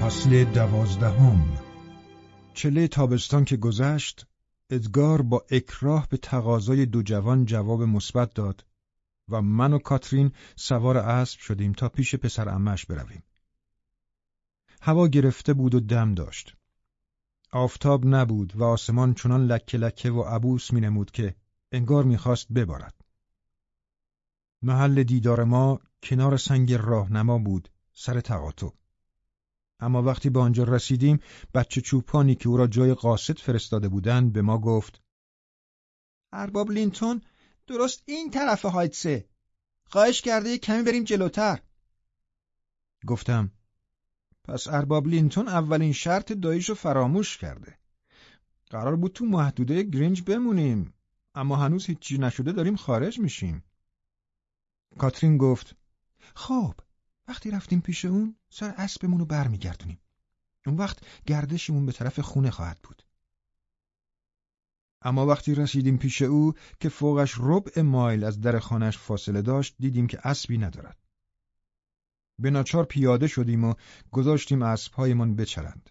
فصل دوازدهم چله تابستان که گذشت ادگار با اکراه به تقاضای دو جوان جواب مثبت داد و من و کاترین سوار اسب شدیم تا پیش پسر امش برویم. هوا گرفته بود و دم داشت. آفتاب نبود و آسمان چنان لکه لکه و عبوس می نمود که انگار می‌خواست ببارد. محل دیدار ما کنار سنگ راهنما بود سر تقاطع. اما وقتی به آنجا رسیدیم بچه چوپانی که او را جای قاصد فرستاده بودند به ما گفت ارباب لینتون درست این طرف هایتسه خواهش کرده کمی بریم جلوتر گفتم پس ارباب لینتون اولین شرط داییشو فراموش کرده. قرار بود تو محدوده گرینج بمونیم. اما هنوز هیچی نشده داریم خارج میشیم. کاترین گفت خب وقتی رفتیم پیش اون سر اسبمون رو برمیگردونیم. اون وقت گردشمون به طرف خونه خواهد بود. اما وقتی رسیدیم پیش او که فوقش ربع مایل از در خانش فاصله داشت دیدیم که اسبی ندارد. به ناچار پیاده شدیم و گذاشتیم اسبهایمان بچرند.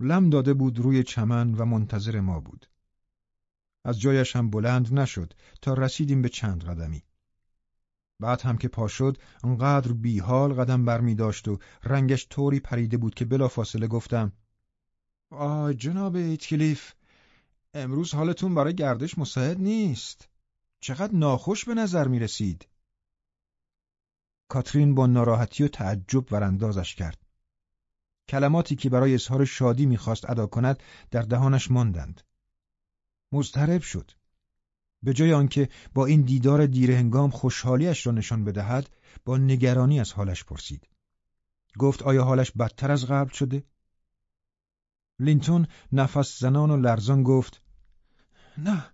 لم داده بود روی چمن و منتظر ما بود. از جایش هم بلند نشد تا رسیدیم به چند قدمی. بعد هم که پا شد انقدر بیحال قدم بر می داشت و رنگش طوری پریده بود که بلا فاصله گفتم آه جناب ایتکلیف امروز حالتون برای گردش مساعد نیست. چقدر ناخوش به نظر می رسید؟ کاترین با ناراحتی و تعجب وراندازش کرد. کلماتی که برای اظهار شادی می‌خواست ادا کند در دهانش ماندند. مضطرب شد. به جای آنکه با این دیدار دیرهنگام خوشحالیش را نشان بدهد با نگرانی از حالش پرسید. گفت آیا حالش بدتر از قبل شده؟ لینتون نفس زنان و لرزان گفت نه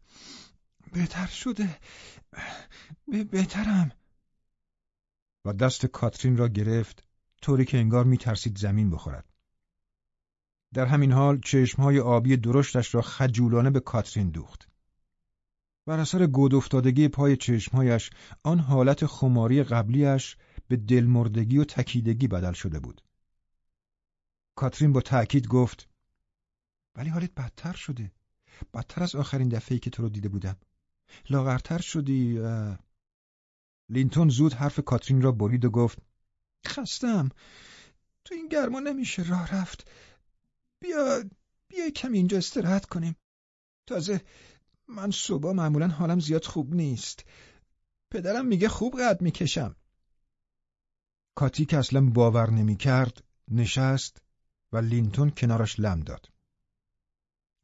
بهتر شده. بهترم. و دست کاترین را گرفت طوری که انگار میترسید زمین بخورد در همین حال چشمهای آبی درشتش را خجولانه به کاترین دوخت بر اثر گود افتادگی پای چشمهایش آن حالت خماری قبلیش به دلمردگی و تکیدگی بدل شده بود. کاترین با تأکید گفت ولی حالت بدتر شده. بدتر از آخرین دفعه که تو رو دیده بودم. لاغرتر شدی. لینتون زود حرف کاترین را برید و گفت خستم. تو این گرما نمیشه راه رفت. بیا بیا کمی اینجا استراحت کنیم. تازه من صبح معمولا حالم زیاد خوب نیست پدرم میگه خوب قد می‌کشم کاتی که اصلا باور نمی‌کرد نشست و لینتون کنارش لم داد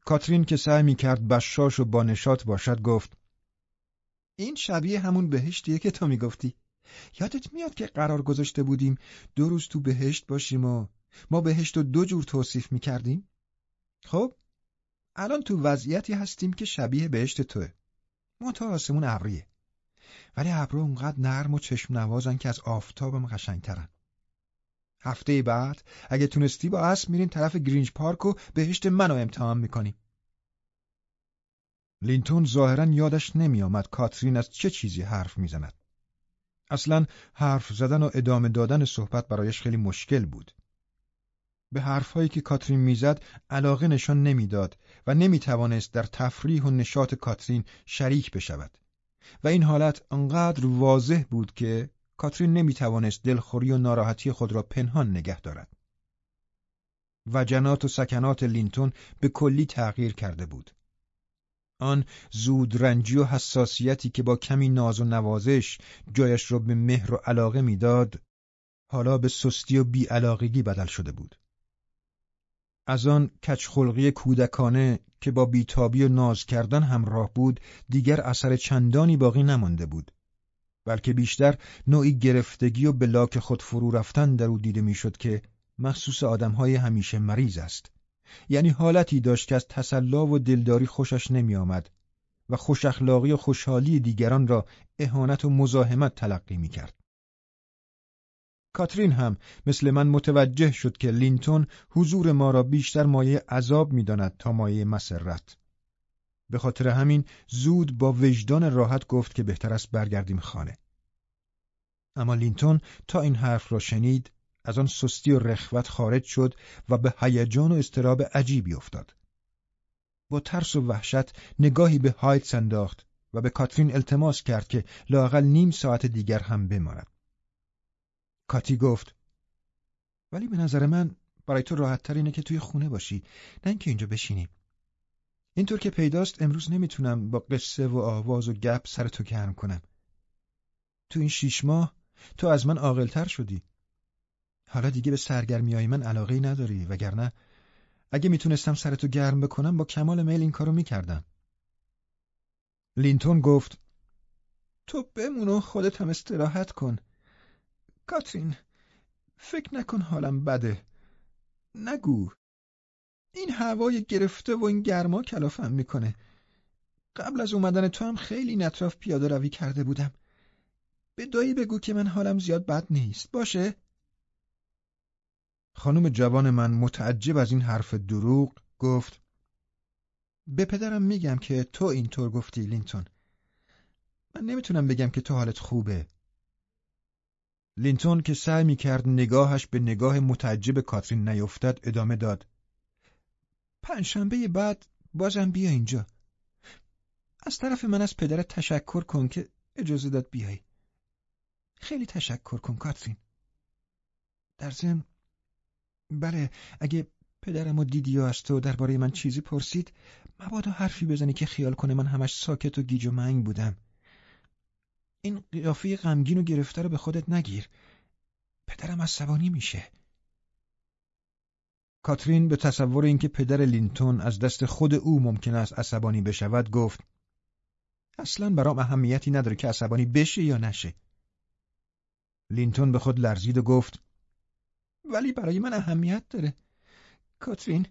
کاترین که سعی می‌کرد بشاش و با نشات باشد گفت این شبیه همون بهشتیه که تو می‌گفتی. یادت میاد که قرار گذاشته بودیم دو روز تو بهشت باشیم و ما بهشت رو دو جور توصیف می‌کردیم؟ خب الان تو وضعیتی هستیم که شبیه بهشت توه. منتها آسمون ابریه. ولی ابرو اونقدر نرم و چشم نوازن که از آفتابم قشنگترن. هفته بعد اگه تونستی با اسب میریم طرف گرینج پارک و بهشت منو امتحان می‌کنیم لینتون ظاهرا یادش نمیآمد کاترین از چه چیزی حرف می‌زند اصلا حرف زدن و ادامه دادن صحبت برایش خیلی مشکل بود به حرفهایی که کاترین می‌زد علاقه نشان نمی‌داد و نمی‌توانست در تفریح و نشاط کاترین شریک بشود و این حالت انقدر واضح بود که کاترین نمی‌توانست دلخوری و ناراحتی خود را پنهان نگه دارد. وجنات و سکنات لینتون به کلی تغییر کرده بود. آن زود رنجی و حساسیتی که با کمی ناز و نوازش جایش را به مهر و علاقه می‌داد، حالا به سستی و بیعلاقگی بدل شده بود. از آن کچخلقی کودکانه که با بیتابی و ناز کردن همراه بود دیگر اثر چندانی باقی نمانده بود بلکه بیشتر نوعی گرفتگی و بلاک خود فرو رفتن در او دیده می‌شد که مخصوص آدمهای همیشه مریض است یعنی حالتی داشت که از تسلا و دلداری خوشش نمی آمد و خوش اخلاقی و خوشحالی دیگران را اهانت و مزاحمت تلقی می کرد. کاترین هم مثل من متوجه شد که لینتون حضور ما را بیشتر مایه عذاب می‌داند تا مایه مسرت. به خاطر همین زود با وجدان راحت گفت که بهتر است برگردیم خانه. اما لینتون تا این حرف را شنید از آن سستی و رخوت خارج شد و به هیجان و استراب عجیبی افتاد. با ترس و وحشت نگاهی به هایتس انداخت و به کاترین التماس کرد که لاقل نیم ساعت دیگر هم بماند. کاتی گفت ولی به نظر من برای تو راحت اینه که توی خونه باشی نه اینکه اینجا بشینی. اینطور که پیداست امروز نمی‌تونم با قصه و آواز و گپ سر تو گرم کنم. تو این شیش ماه تو از من عاقلتر شدی. حالا دیگه به سرگرمی های من علاقه نداری وگرنه اگه می‌تونستم سرتو گرم بکنم با کمال میل این کارو می‌کردم. لینتون گفت تو بمون و خودت هم استراحت کن. کاترین فکر نکن حالم بده. نگو. این هوای گرفته و این گرما کلافم می‌کنه. قبل از اومدن تو هم خیلی این اطراف پیاده روی کرده بودم. به دایی بگو که من حالم زیاد بد نیست. باشه؟ خانم جوان من متعجب از این حرف دروغ گفت به پدرم میگم که تو اینطور گفتی لینتون. من نمی‌تونم بگم که تو حالت خوبه. لینتون که سعی می‌کرد نگاهش به نگاه متعجب کاترین نیفتد ادامه داد. پنجشنبه بعد بازم بیا اینجا. از طرف من از پدرت تشکر کن که اجازه داد بیای. خیلی تشکر کن کاترین. در ضمن بله اگه پدرم و دیدی و از تو درباره من چیزی پرسید مبادا حرفی بزنی که خیال کنه من همش ساکت و گیج و منگ بودم. این قیافه غمگین و گرفته رو به خودت نگیر. پدرم عصبانی میشه. کاترین به تصور اینکه پدر لینتون از دست خود او ممکن است عصبانی بشود گفت اصلا برام اهمیتی نداره که عصبانی بشه یا نشه. لینتون به خود لرزید و گفت ولی برای من اهمیت داره کاترین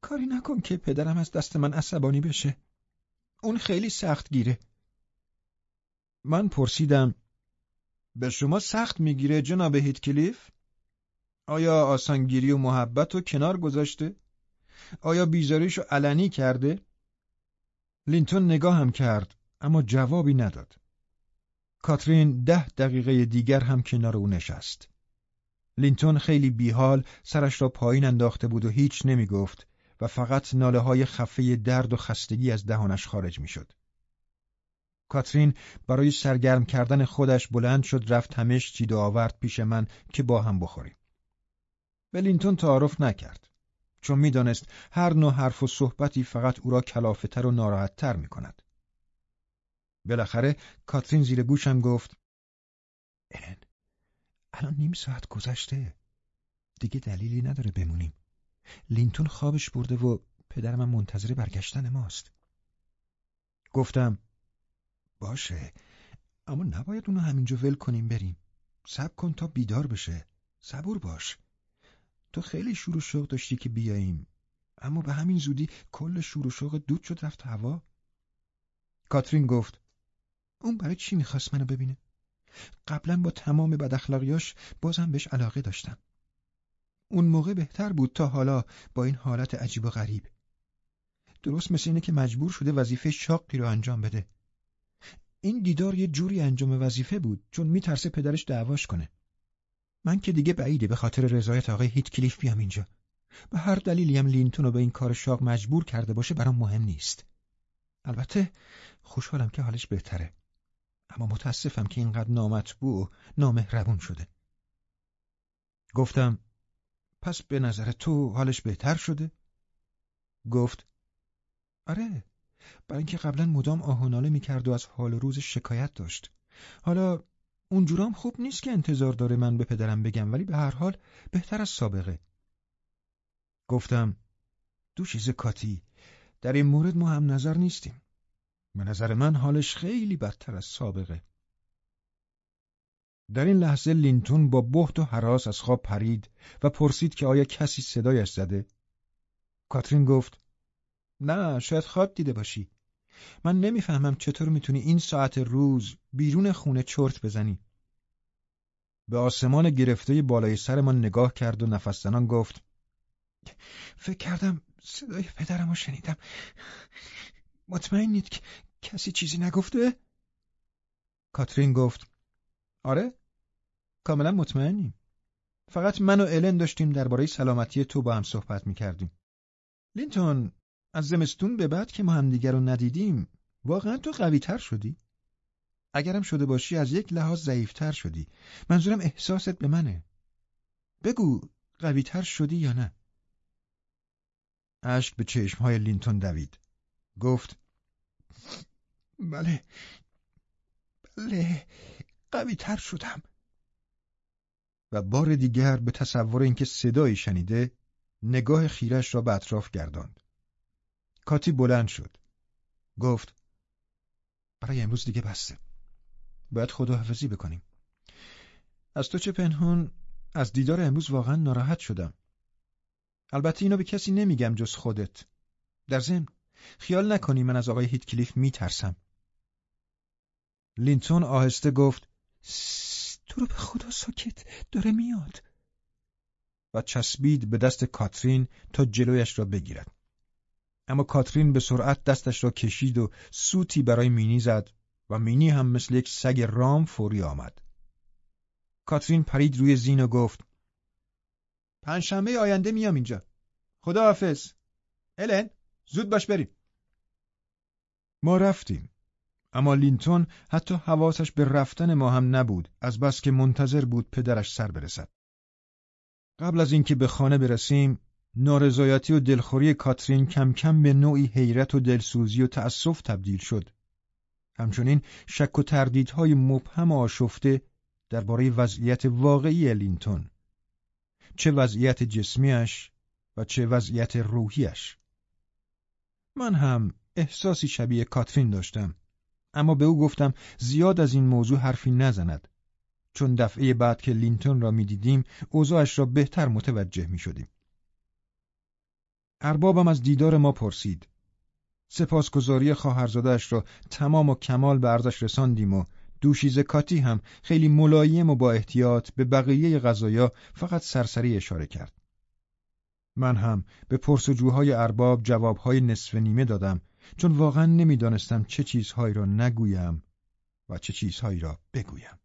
کاری نکن که پدرم از دست من عصبانی بشه اون خیلی سخت گیره من پرسیدم به شما سخت می‌گیره جناب هیتکلیف؟ آیا آسانگیری و محبت رو کنار گذاشته؟ آیا بیزاریش رو علنی کرده؟ لینتون نگاه هم کرد اما جوابی نداد. کاترین ده دقیقه دیگر هم کنار او نشست. لینتون خیلی بیحال سرش را پایین انداخته بود و هیچ نمی گفت و فقط ناله های خفه درد و خستگی از دهانش خارج می شد. کاترین برای سرگرم کردن خودش بلند شد رفت همش چید و آورد پیش من که با هم بخوریم. به لینتون تعارف نکرد چون می‌دانست هر نوع حرف و صحبتی فقط او را کلافتر و ناراحتتر می کند. بالاخره کاترین زیر گوشم گفت الن الان نیم ساعت گذشته. دیگه دلیلی نداره بمونیم. لینتون خوابش برده و پدرم منتظر برگشتن ماست. گفتم باشه اما نباید اونو همینجا ول کنیم بریم. صبر کن تا بیدار بشه. صبور باش. تو خیلی شور و شوق داشتی که بیاییم اما به همین زودی کل شور و شوق دود شد رفت هوا. کاترین گفت اون برای چی می‌خواست منو ببینه؟ قبلا با تمام بداخلاقیاش بازم بهش علاقه داشتم. اون موقع بهتر بود تا حالا با این حالت عجیب و غریب. درست مثل اینه که مجبور شده وظیفه شاقی رو انجام بده. این دیدار یه جوری انجام وظیفه بود چون میترسه پدرش دعواش کنه. من که دیگه بعیده به خاطر رضایت آقای هیت کلیف بیام اینجا. به هر دلیلی هم لینتون رو به این کار شاق مجبور کرده باشه برام مهم نیست. البته خوشحالم که حالش بهتره. اما متاسفم که اینقدر نامطبوع نامهربون شده. گفتم پس به نظر تو حالش بهتر شده؟ گفت آره برای اینکه قبلا مدام آهناله می‌کرد و از حال و روز شکایت داشت. حالا اونجورام خوب نیست که انتظار داره من به پدرم بگم ولی به هر حال بهتر از سابقه. گفتم دو چیز کاتی در این مورد ما هم نظر نیستیم. به نظر من حالش خیلی بدتر از سابقه. در این لحظه لینتون با بحت و حراس از خواب پرید و پرسید که آیا کسی صدایش زده؟ کاترین گفت نه شاید خواب دیده باشی. من نمی‌فهمم چطور می‌تونی این ساعت روز بیرون خونه چرت بزنی. به آسمان گرفته بالای سرمان نگاه کرد و نفس زنان گفت فکر کردم صدای پدرم رو شنیدم. مطمئنید که کسی چیزی نگفته؟ کاترین گفت آره کاملا مطمئنیم فقط من و الن داشتیم درباره سلامتی تو با هم صحبت می‌کردیم لینتون از زمستون به بعد که ما همدیگر رو ندیدیم واقعا تو قوی تر شدی؟ اگرم شده باشی از یک لحاظ ضعیفتر شدی منظورم احساست به منه بگو قوی تر شدی یا نه؟ اشک به چشمهای لینتون دوید گفت بله. بله. قوی تر شدم. و بار دیگر به تصور اینکه صدایی شنیده نگاه خیرش را به اطراف گرداند. کاتی بلند شد. گفت برای امروز دیگه بسته. باید خداحافظی بکنیم. از تو چه پنهون از دیدار امروز واقعا ناراحت شدم. البته اینو به کسی نمیگم جز خودت. در ضمن خیال نکنی من از آقای هیتکلیف میترسم. لینتون آهسته گفت تو رو به خدا ساکت داره میاد. و چسبید به دست کاترین تا جلویش را بگیرد. اما کاترین به سرعت دستش را کشید و سوتی برای مینی زد و مینی هم مثل یک سگ رام فوری آمد. کاترین پرید روی زین و گفت پنجشنبه آینده میام اینجا. خدا حافظ الن؟ زود باش بریم. ما رفتیم. اما لینتون حتی حواسش به رفتن ما هم نبود از بس که منتظر بود پدرش سر برسد. قبل از اینکه به خانه برسیم نارضایتی و دلخوری کاترین کم کم به نوعی حیرت و دلسوزی و تأسف تبدیل شد. همچنین شک و تردیدهای مبهم و آشفته درباره وضعیت واقعی لینتون چه وضعیت جسمیش و چه وضعیت روحیش من هم احساسی شبیه کاترین داشتم اما به او گفتم زیاد از این موضوع حرفی نزند چون دفعه بعد که لینتون را می‌دیدیم اوضاعش را بهتر متوجه می شدیم. اربابم از دیدار ما پرسید. سپاسگزاری خواهرزادهاش را تمام و کمال به ارزش رساندیم و دوشیز کاتی هم خیلی ملایم و با احتیاط به بقیه غذایا فقط سرسری اشاره کرد. من هم به پرسجوهای ارباب جوابهای نصف نیمه دادم چون واقعا نمی‌دانستم چه چیزهایی را نگویم و چه چیزهایی را بگویم.